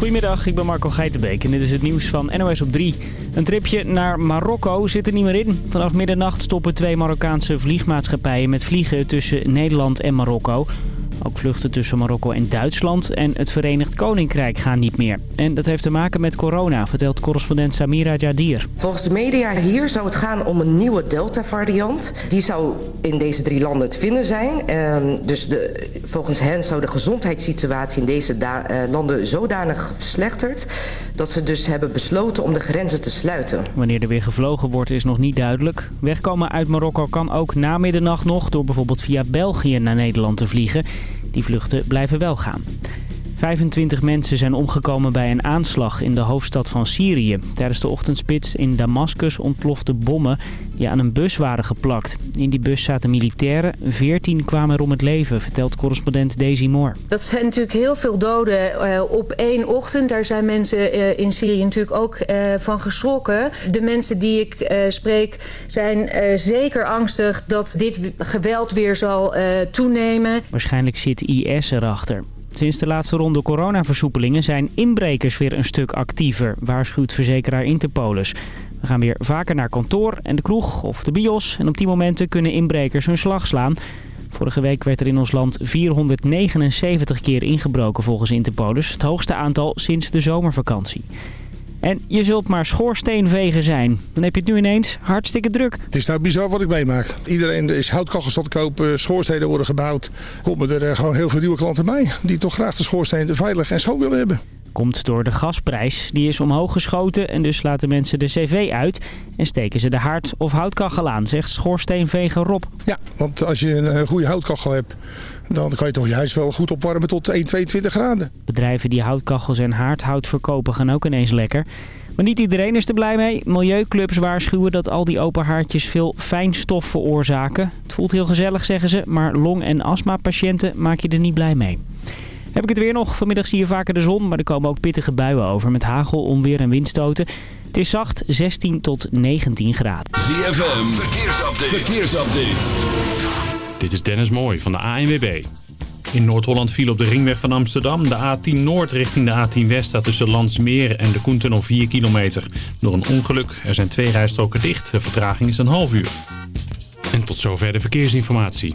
Goedemiddag, ik ben Marco Geitenbeek en dit is het nieuws van NOS op 3. Een tripje naar Marokko zit er niet meer in. Vanaf middernacht stoppen twee Marokkaanse vliegmaatschappijen met vliegen tussen Nederland en Marokko. Ook vluchten tussen Marokko en Duitsland en het Verenigd Koninkrijk gaan niet meer. En dat heeft te maken met corona, vertelt correspondent Samira Jadir. Volgens de media hier zou het gaan om een nieuwe Delta-variant. Die zou in deze drie landen te vinden zijn. Ehm, dus de, volgens hen zou de gezondheidssituatie in deze uh, landen zodanig verslechterd... dat ze dus hebben besloten om de grenzen te sluiten. Wanneer er weer gevlogen wordt is nog niet duidelijk. Wegkomen uit Marokko kan ook na middernacht nog... door bijvoorbeeld via België naar Nederland te vliegen... Die vluchten blijven wel gaan. 25 mensen zijn omgekomen bij een aanslag in de hoofdstad van Syrië. Tijdens de ochtendspits in Damascus ontplofte bommen die aan een bus waren geplakt. In die bus zaten militairen. 14 kwamen er om het leven, vertelt correspondent Daisy Moore. Dat zijn natuurlijk heel veel doden uh, op één ochtend. Daar zijn mensen uh, in Syrië natuurlijk ook uh, van geschrokken. De mensen die ik spreek zijn zeker angstig dat dit geweld weer zal toenemen. Waarschijnlijk zit IS erachter. Sinds de laatste ronde coronaversoepelingen zijn inbrekers weer een stuk actiever, waarschuwt verzekeraar Interpolis. We gaan weer vaker naar kantoor en de kroeg of de bios en op die momenten kunnen inbrekers hun slag slaan. Vorige week werd er in ons land 479 keer ingebroken volgens Interpolis, het hoogste aantal sinds de zomervakantie. En je zult maar schoorsteenveger zijn. Dan heb je het nu ineens hartstikke druk. Het is nou bizar wat ik meemaak. Iedereen is houtkachels aan kopen, schoorstenen worden gebouwd. Komen er eh, gewoon heel veel nieuwe klanten bij. Die toch graag de schoorsteen veilig en schoon willen hebben. Komt door de gasprijs. Die is omhoog geschoten en dus laten mensen de cv uit en steken ze de haard of houtkachel aan, zegt schoorsteenveger Rob. Ja, want als je een goede houtkachel hebt, dan kan je toch je huis wel goed opwarmen tot 1,22 graden. Bedrijven die houtkachels en haardhout verkopen gaan ook ineens lekker. Maar niet iedereen is er blij mee. Milieuclubs waarschuwen dat al die open haartjes veel fijnstof veroorzaken. Het voelt heel gezellig, zeggen ze, maar long- en astmapatiënten maak je er niet blij mee. Heb ik het weer nog. Vanmiddag zie je vaker de zon, maar er komen ook pittige buien over met hagel, onweer en windstoten. Het is zacht, 16 tot 19 graden. ZFM, verkeersupdate. verkeersupdate. Dit is Dennis Mooij van de ANWB. In Noord-Holland viel op de ringweg van Amsterdam. De A10 Noord richting de A10 West staat tussen Landsmeer en de Koentunnel 4 kilometer. Door een ongeluk. Er zijn twee rijstroken dicht. De vertraging is een half uur. En tot zover de verkeersinformatie.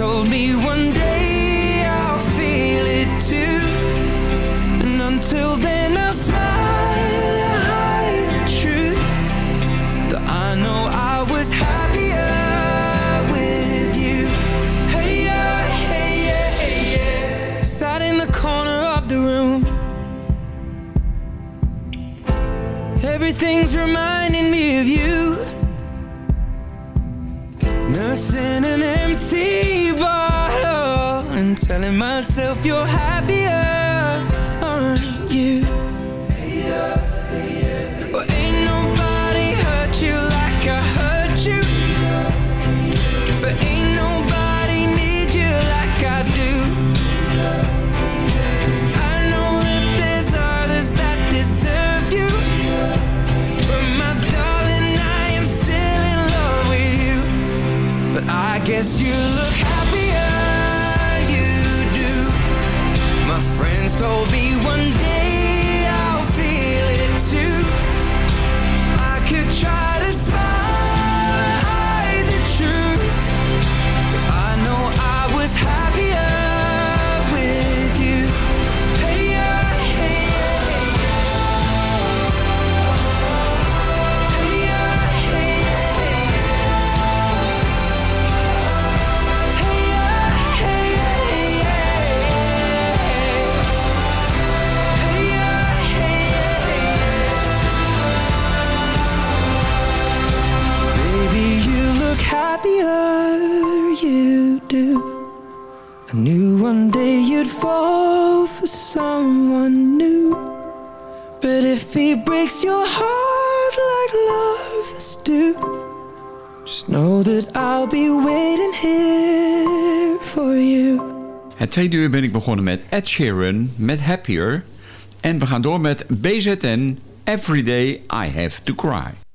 told me one day breaks your like I'll be waiting Het tweede uur ben ik begonnen met Ed Sheeran met Happier. En we gaan door met BZN Every Day I Have To Cry.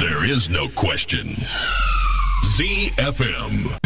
There is no question. ZFM.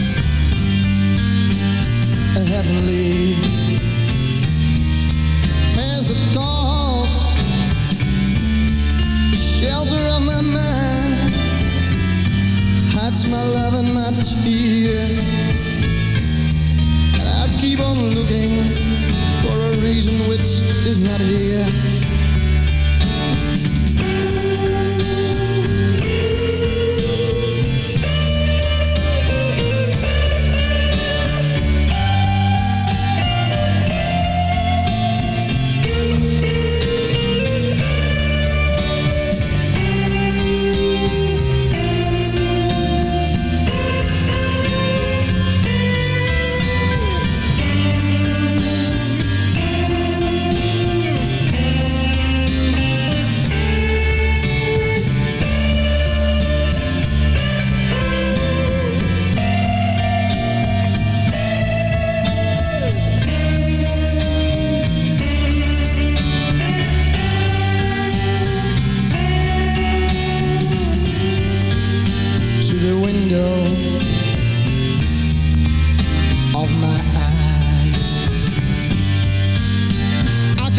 heavenly. As it calls shelter of my mind. Hides my love and my tear. And I keep on looking for a reason which is not here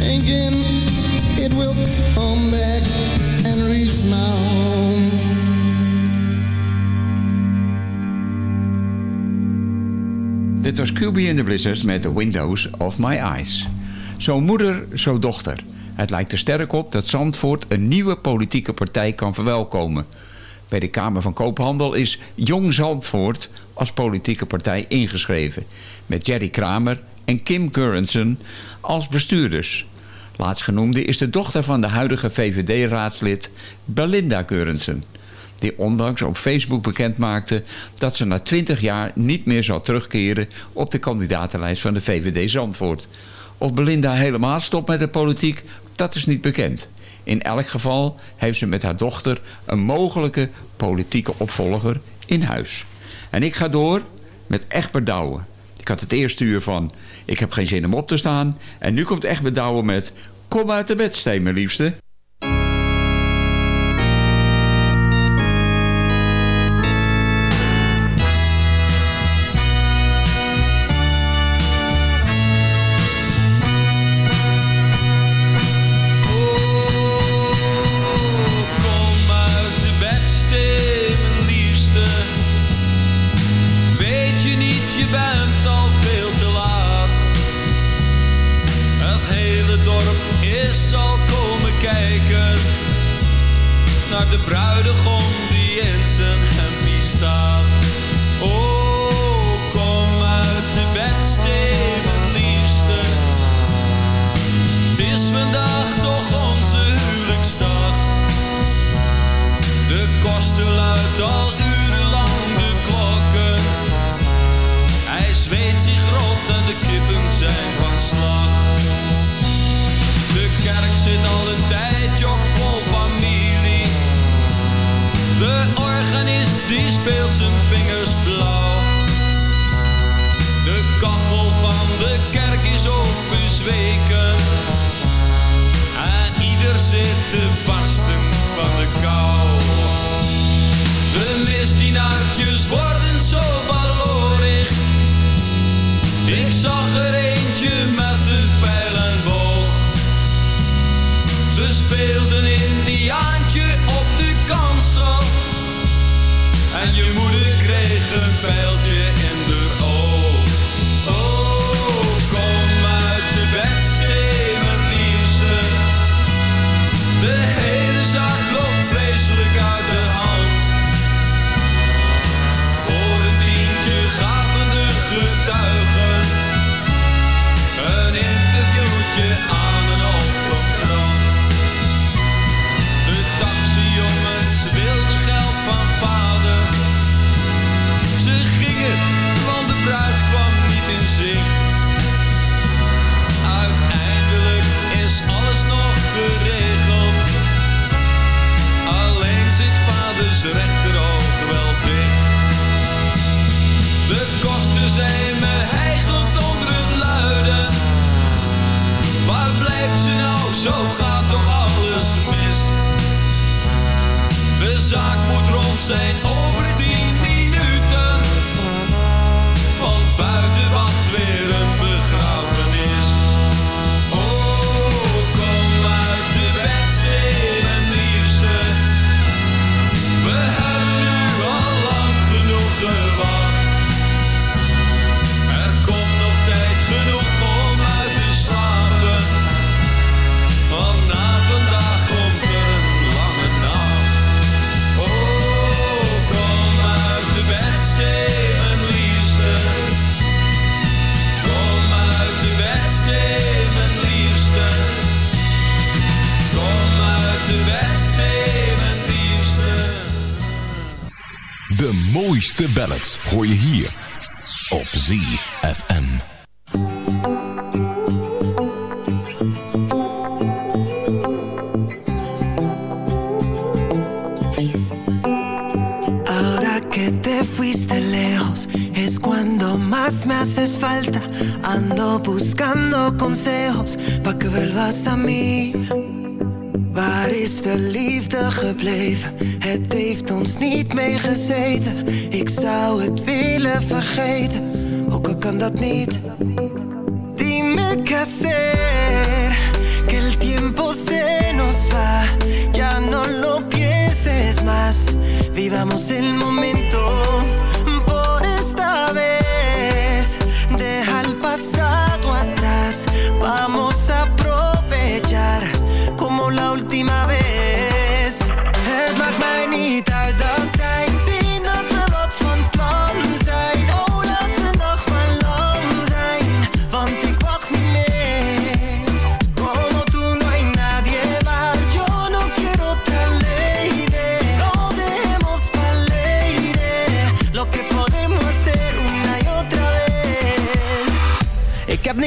Thinking it will come back and reach my home. Dit was QB in the Blizzards met The Windows of My Eyes. Zo moeder, zo dochter. Het lijkt er sterk op dat Zandvoort een nieuwe politieke partij kan verwelkomen. Bij de Kamer van Koophandel is Jong Zandvoort als politieke partij ingeschreven. Met Jerry Kramer en Kim Currensen als bestuurders. Laatstgenoemde is de dochter van de huidige VVD-raadslid Belinda Currensen. Die ondanks op Facebook bekend maakte dat ze na 20 jaar niet meer zal terugkeren op de kandidatenlijst van de VVD Zandvoort. Of Belinda helemaal stopt met de politiek, dat is niet bekend. In elk geval heeft ze met haar dochter een mogelijke politieke opvolger in huis. En ik ga door met Egbert Douwen. Ik had het eerste uur van ik heb geen zin om op te staan. En nu komt Egbert Douwen met kom uit de bedsteen mijn liefste. Kom uit de bedstee, mijn liefste. Weet je niet, je bent al naar de bruidegom die in zijn hempie staat. Oh, die speelt zijn vingers blauw. De kachel van de kerk is ook. En ieder zit te barsten. Het heeft ons niet meegezeten. Ik zou het willen vergeten, ook al kan dat niet.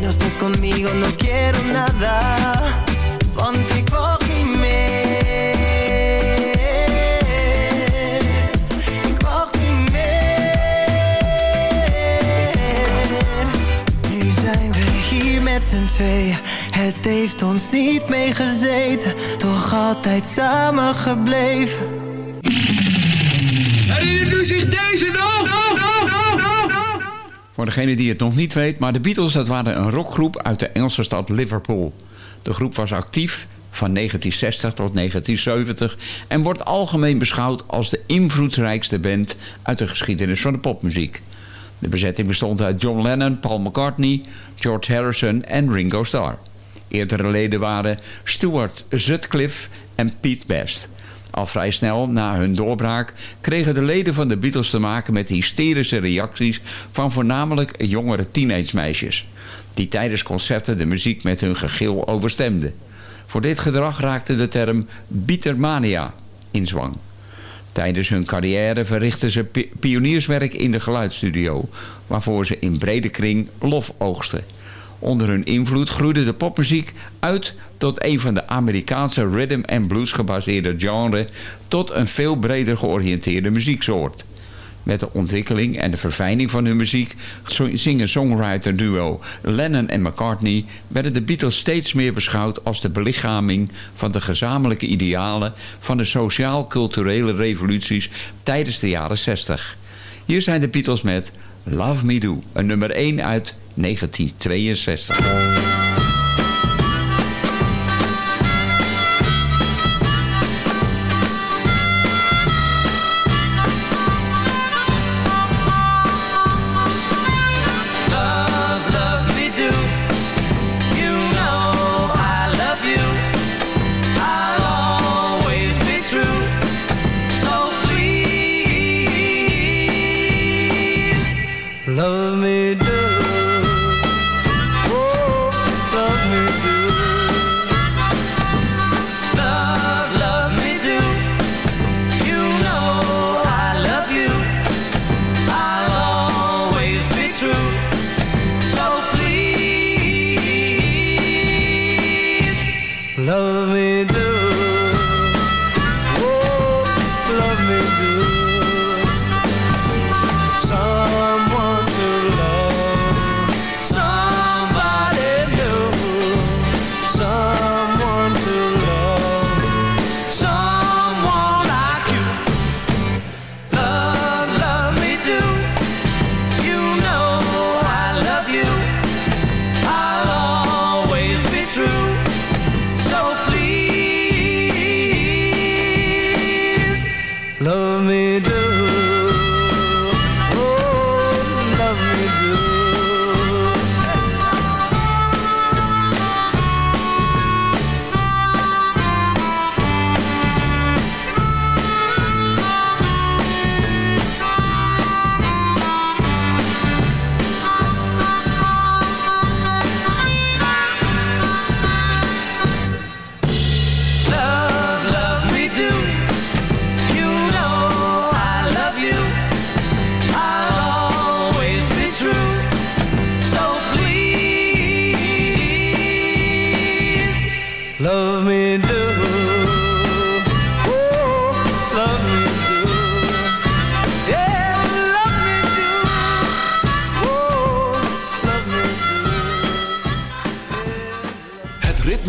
no estás conmigo no quiero nada. Ponte cógeme. Nu zijn we hier met z'n tweeën. Het heeft ons niet meegezeten, toch altijd samen gebleven. Voor degene die het nog niet weet, maar de Beatles dat waren een rockgroep uit de Engelse stad Liverpool. De groep was actief van 1960 tot 1970 en wordt algemeen beschouwd als de invloedrijkste band uit de geschiedenis van de popmuziek. De bezetting bestond uit John Lennon, Paul McCartney, George Harrison en Ringo Starr. Eerdere leden waren Stuart Sutcliffe en Pete Best. Al vrij snel na hun doorbraak kregen de leden van de Beatles te maken met hysterische reacties van voornamelijk jongere teenagemeisjes, die tijdens concerten de muziek met hun gegil overstemden. Voor dit gedrag raakte de term Beatermania in zwang. Tijdens hun carrière verrichtten ze pi- pionierswerk in de geluidsstudio, waarvoor ze in brede kring lof oogsten. Onder hun invloed groeide de popmuziek uit tot een van de Amerikaanse rhythm and blues gebaseerde genre tot een veel breder georiënteerde muzieksoort. Met de ontwikkeling en de verfijning van hun muziek zingen-songwriter duo Lennon en McCartney werden de Beatles steeds meer beschouwd als de belichaming van de gezamenlijke idealen van de sociaal-culturele revoluties tijdens de jaren 60. Hier zijn de Beatles met Love Me Do, een nummer 1 uit 1962.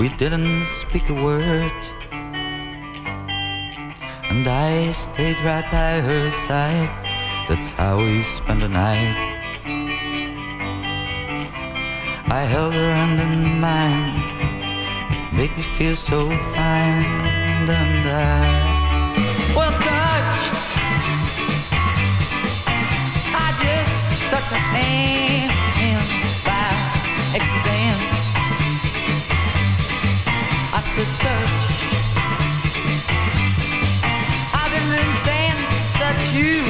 We didn't speak a word. And I stayed right by her side, that's how we spent the night. I held her hand in mine, it made me feel so fine, and I, Touch. I didn't think that you,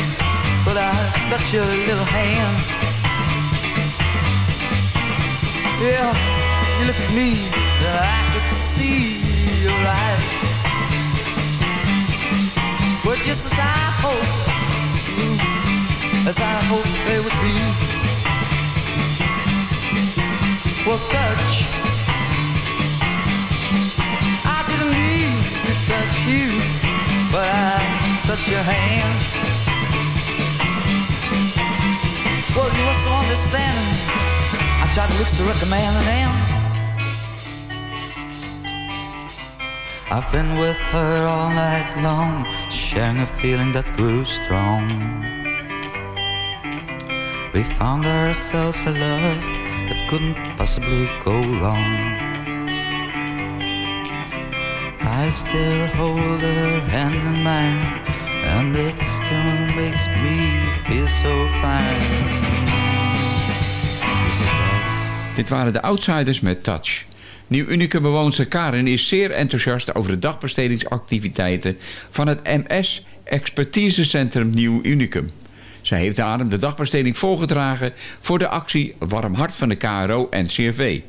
but I uh, touched your little hand. Yeah, you look at me, I could see your eyes. But just as I hoped, as I hoped they would be. Well, touch. Your hand. Well, you were so understanding. I tried to look so recommending and I've been with her all night long, sharing a feeling that grew strong. We found ourselves a love that couldn't possibly go wrong. I still hold her hand in mine, and makes me feel so fine. Dit waren de Outsiders met Touch. Nieuw Unicum bewoonster Karin is zeer enthousiast over de dagbestedingsactiviteiten van het MS Expertisecentrum Nieuw Unicum. Zij heeft daarom de dagbesteding voorgedragen voor de actie Warm Hart van de KRO en CRV.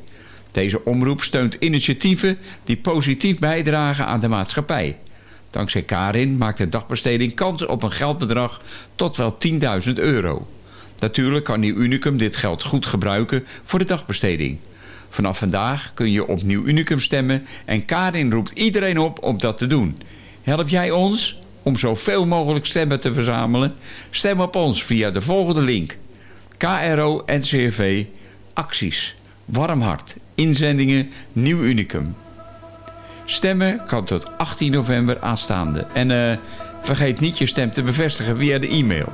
Deze omroep steunt initiatieven die positief bijdragen aan de maatschappij. Dankzij Karin maakt de dagbesteding kans op een geldbedrag tot wel 10.000 euro. Natuurlijk kan Nieuw Unicum dit geld goed gebruiken voor de dagbesteding. Vanaf vandaag kun je op Nieuw Unicum stemmen en Karin roept iedereen op om dat te doen. Help jij ons om zoveel mogelijk stemmen te verzamelen? Stem op ons via de volgende link. KRO NCRV Acties Warm Hart Inzendingen Nieuw Unicum. Stemmen kan tot 18 november aanstaande. En eh, vergeet niet je stem te bevestigen via de e-mail.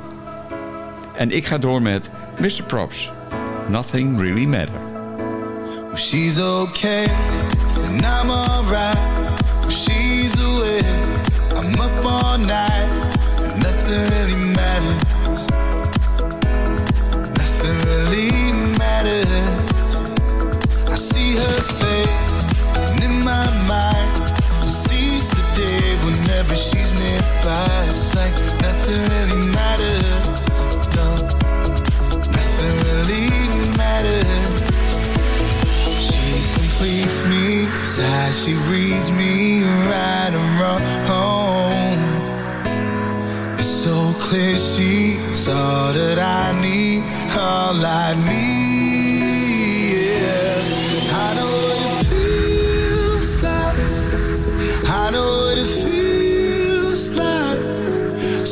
En ik ga door met Mr. Props. Nothing really matter. She's okay, and I'm alright. She's away, I'm up all night, nothing really matters. She's nearby. It's like nothing really matters. No, nothing really matters. She completes me, sighs, she reads me right and wrong. It's so clear she's all that I need, all I need. I know what it feels like. I know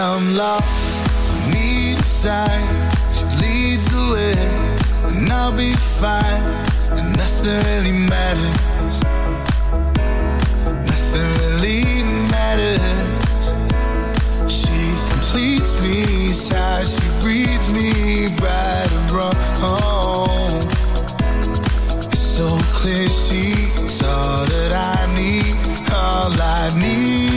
I'm lost, I need a sign. She leads the way, and I'll be fine. And nothing really matters. Nothing really matters. She completes me, sighs, she reads me right and wrong. It's so clear she's all that I need, all I need,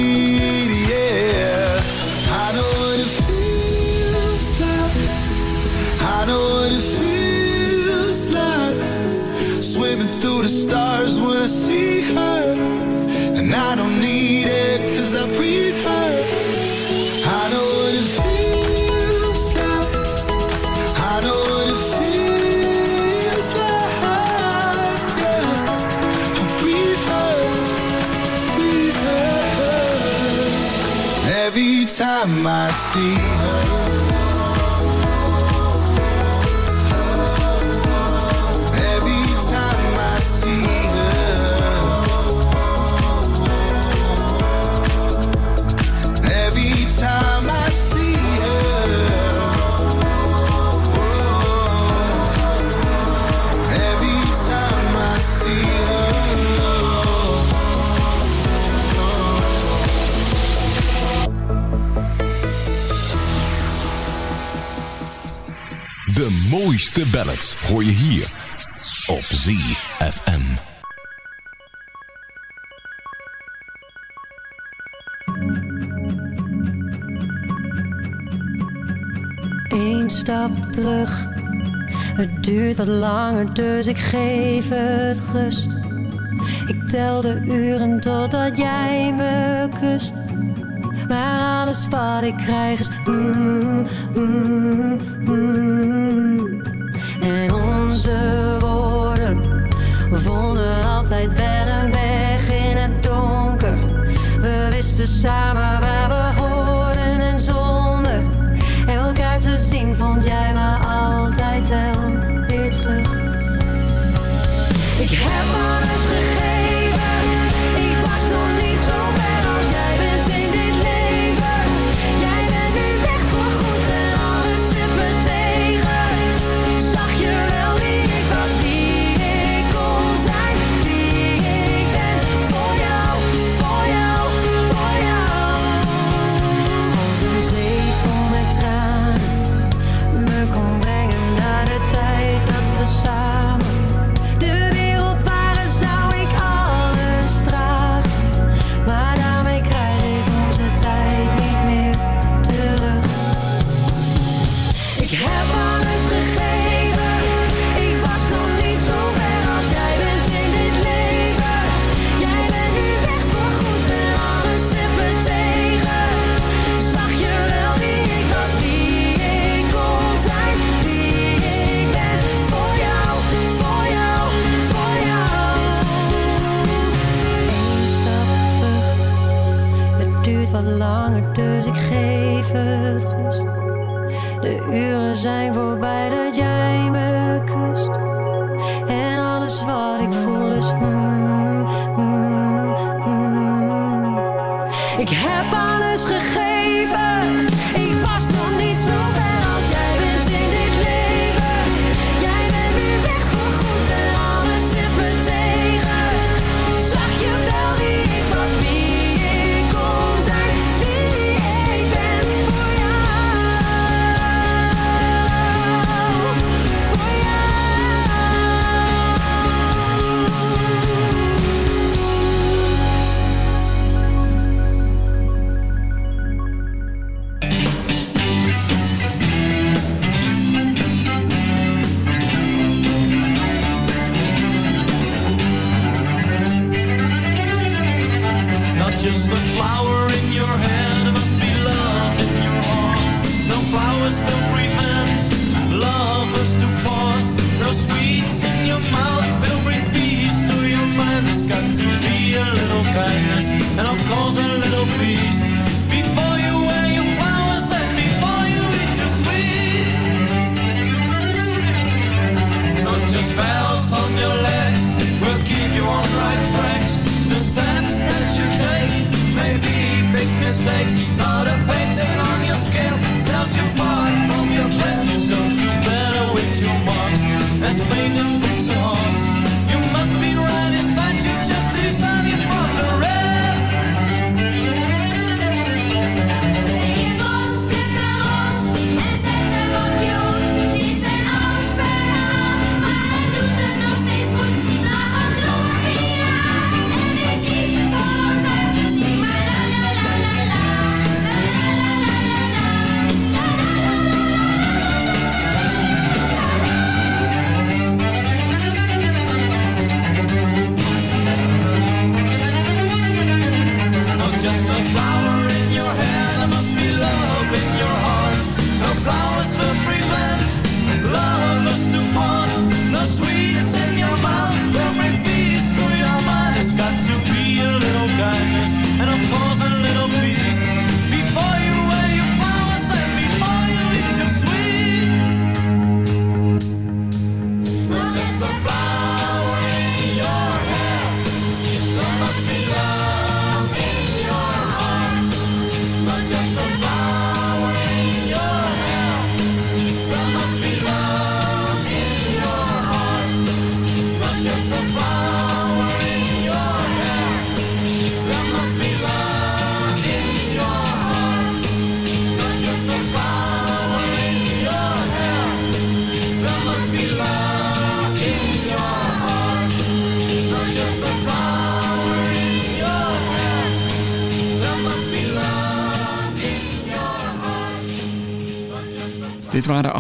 I seat mooiste ballads hoor je hier op ZFM. Eén stap terug, het duurt wat langer, dus ik geef het rust. Ik tel de uren totdat jij me kust. Maar alles wat ik krijg is... Mm. mm, mm, mm. En onze woorden vonden altijd wel een weg in het donker. We wisten samen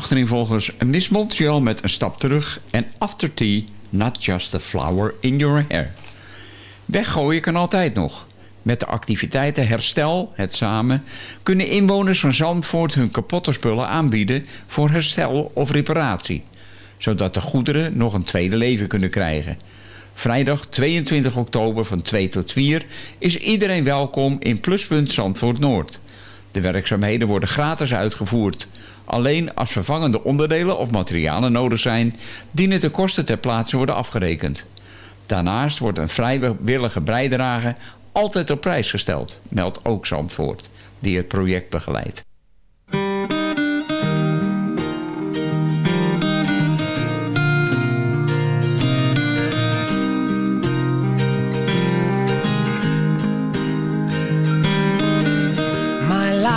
Dit waren achtereenvolgens Miss Montreal met een stap terug... en After Tea, Not Just a Flower in Your Hair. Weggooien kan altijd nog. Met de activiteiten Herstel, het samen... kunnen inwoners van Zandvoort hun kapotte spullen aanbieden... voor herstel of reparatie. Zodat de goederen nog een tweede leven kunnen krijgen. Vrijdag 22 oktober van 2 tot 4 is iedereen welkom in Pluspunt Zandvoort Noord. De werkzaamheden worden gratis uitgevoerd. Alleen als vervangende onderdelen of materialen nodig zijn... dienen de kosten ter plaatse worden afgerekend. Daarnaast wordt een vrijwillige bijdrage altijd op prijs gesteld, meldt ook Zandvoort, die het project begeleidt.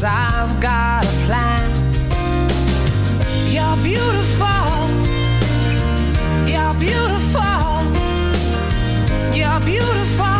Cause I've got a plan. You're beautiful. You're beautiful. You're beautiful.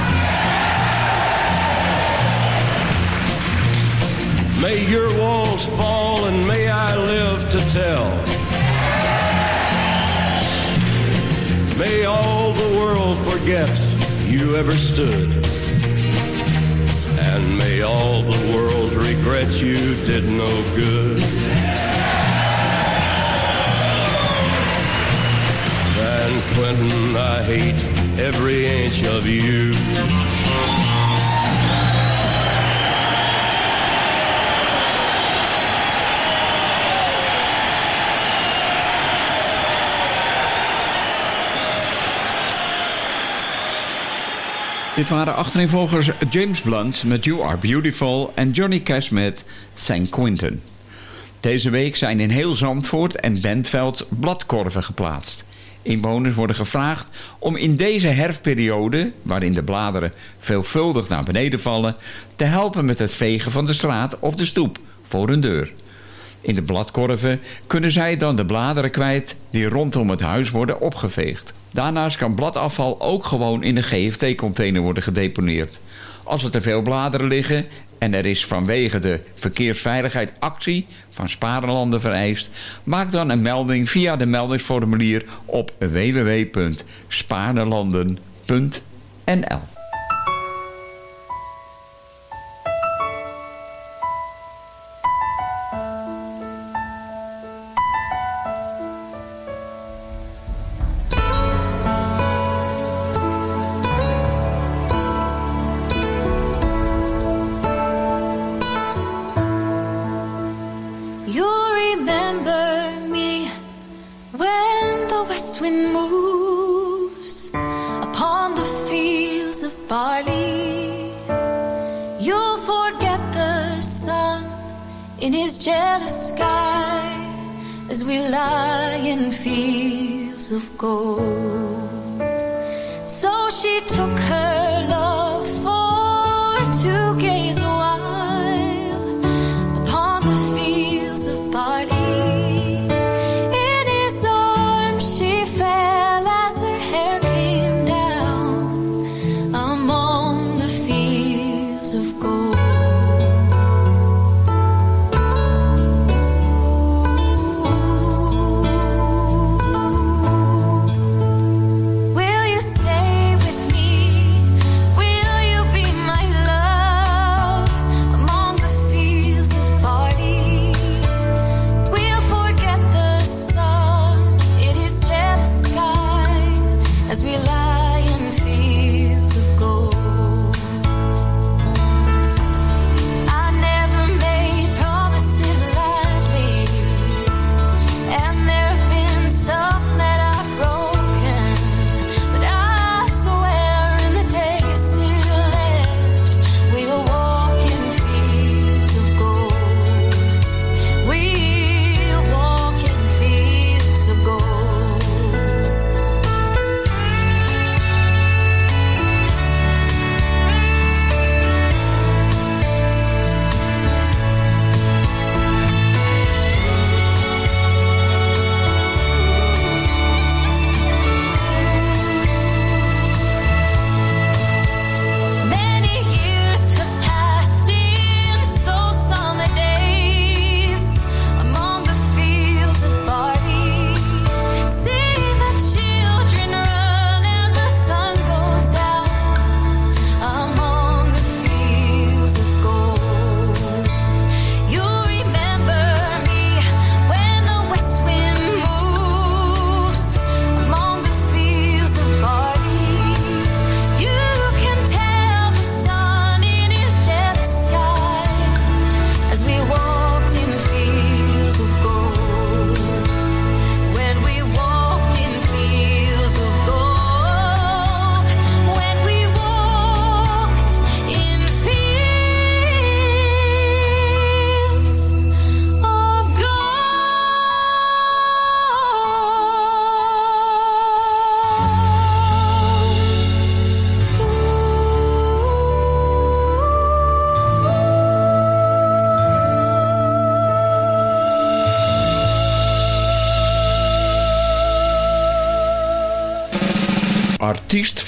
May your walls fall and may I live to tell. May all the world forget you ever stood. And may all the world regret you did no good. San Quentin, I hate every inch of you. Dit waren achtereenvolgers James Blunt met You Are Beautiful en Johnny Cash met St. Quentin. Deze week zijn in heel Zandvoort en Bentveld bladkorven geplaatst. Inwoners worden gevraagd om in deze herfstperiode, waarin de bladeren veelvuldig naar beneden vallen, te helpen met het vegen van de straat of de stoep voor hun deur. In de bladkorven kunnen zij dan de bladeren kwijt die rondom het huis worden opgeveegd. Daarnaast kan bladafval ook gewoon in de GFT-container worden gedeponeerd. Als er te veel bladeren liggen en er is vanwege de verkeersveiligheid actie van Sparenlanden vereist, maak dan een melding via de meldingsformulier op www.spaarnelanden.nl. barley. You'll forget the sun in his jealous sky as we lie in fields of gold. So she took her love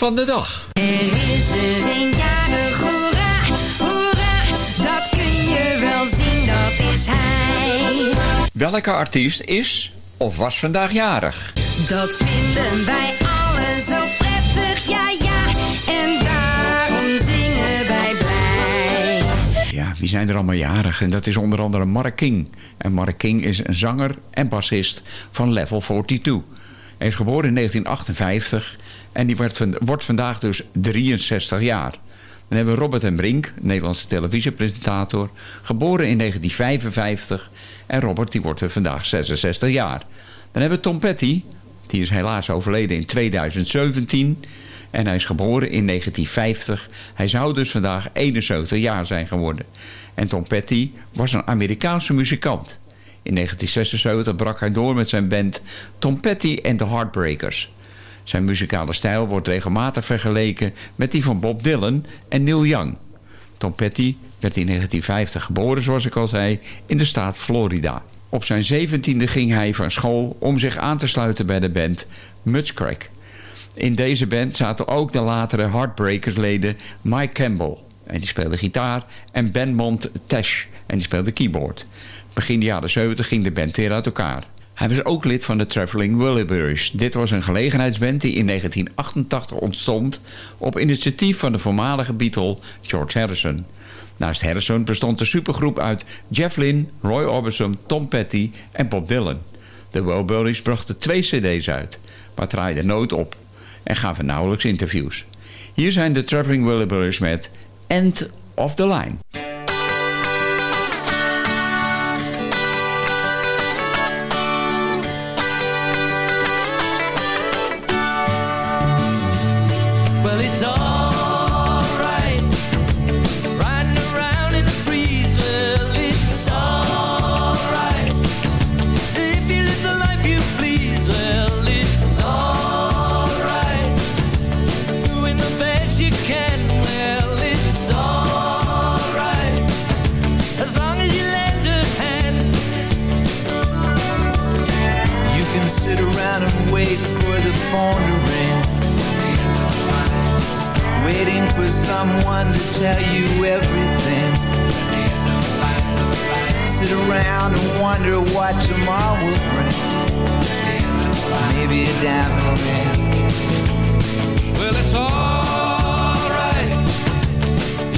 van de dag. Er is er een jarig, hoera, hoera, dat kun je wel zien, dat is hij. Welke artiest is of was vandaag jarig? Dat vinden wij alle zo prettig, ja ja, en daarom zingen wij blij. Ja, wie zijn er allemaal jarig? En dat is onder andere Mark King. En Mark King is een zanger en bassist van Level 42. Hij is geboren in 1958 en die wordt, wordt vandaag dus 63 jaar. Dan hebben we Robert en Brink, Nederlandse televisiepresentator, geboren in 1955. En Robert die wordt er vandaag 66 jaar. Dan hebben we Tom Petty, die is helaas overleden in 2017. En hij is geboren in 1950. Hij zou dus vandaag 71 jaar zijn geworden. En Tom Petty was een Amerikaanse muzikant. In 1976 brak hij door met zijn band Tom Petty and the Heartbreakers. Zijn muzikale stijl wordt regelmatig vergeleken met die van Bob Dylan en Neil Young. Tom Petty werd in 1950 geboren, zoals ik al zei, in de staat Florida. Op zijn zeventiende ging hij van school om zich aan te sluiten bij de band Muskrat. In deze band zaten ook de latere Heartbreakers-leden Mike Campbell. En die speelde gitaar. En Ben Mont Tesh. En die speelde keyboard. Begin de jaren 70 ging de band weer uit elkaar. Hij was ook lid van de Traveling Wilburys. Dit was een gelegenheidsband die in 1988 ontstond... op initiatief van de voormalige Beatle George Harrison. Naast Harrison bestond de supergroep uit Jeff Lynne, Roy Orbison, Tom Petty en Bob Dylan. De Wilburys brachten twee cd's uit, maar draaiden nooit op en gaven nauwelijks interviews. Hier zijn de Traveling Wilburys met End of the Line. What tomorrow will bring. Maybe a diamond ring. Well, it's alright.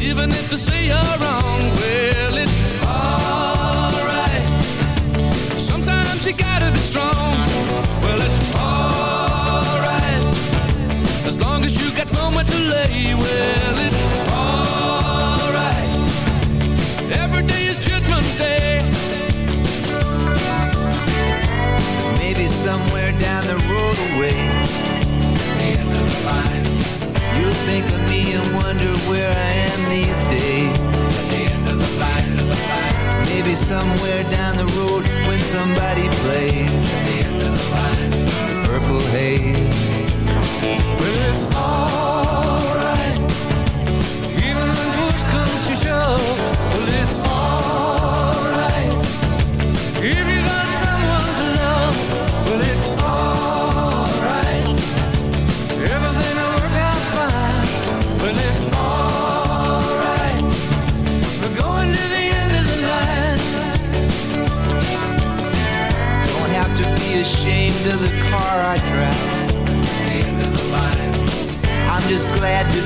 Even if they say you're wrong, well, it's alright. Sometimes you gotta be strong. Well, it's alright. As long as you got somewhere to lay, well, it's think of me and wonder where I am these days. Maybe somewhere down the road when somebody plays Purple Haze. Well, it's alright. Even when push comes to shove,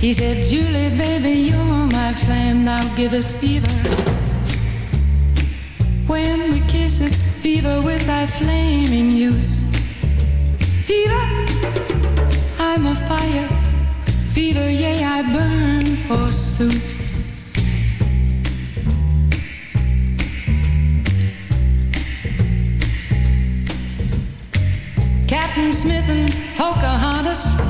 he said, Julie, baby, you're my flame. Now give us fever. When we kiss it, fever with thy flaming youth. Fever, I'm a fire. Fever, yea, I burn forsooth. Captain Smith and Pocahontas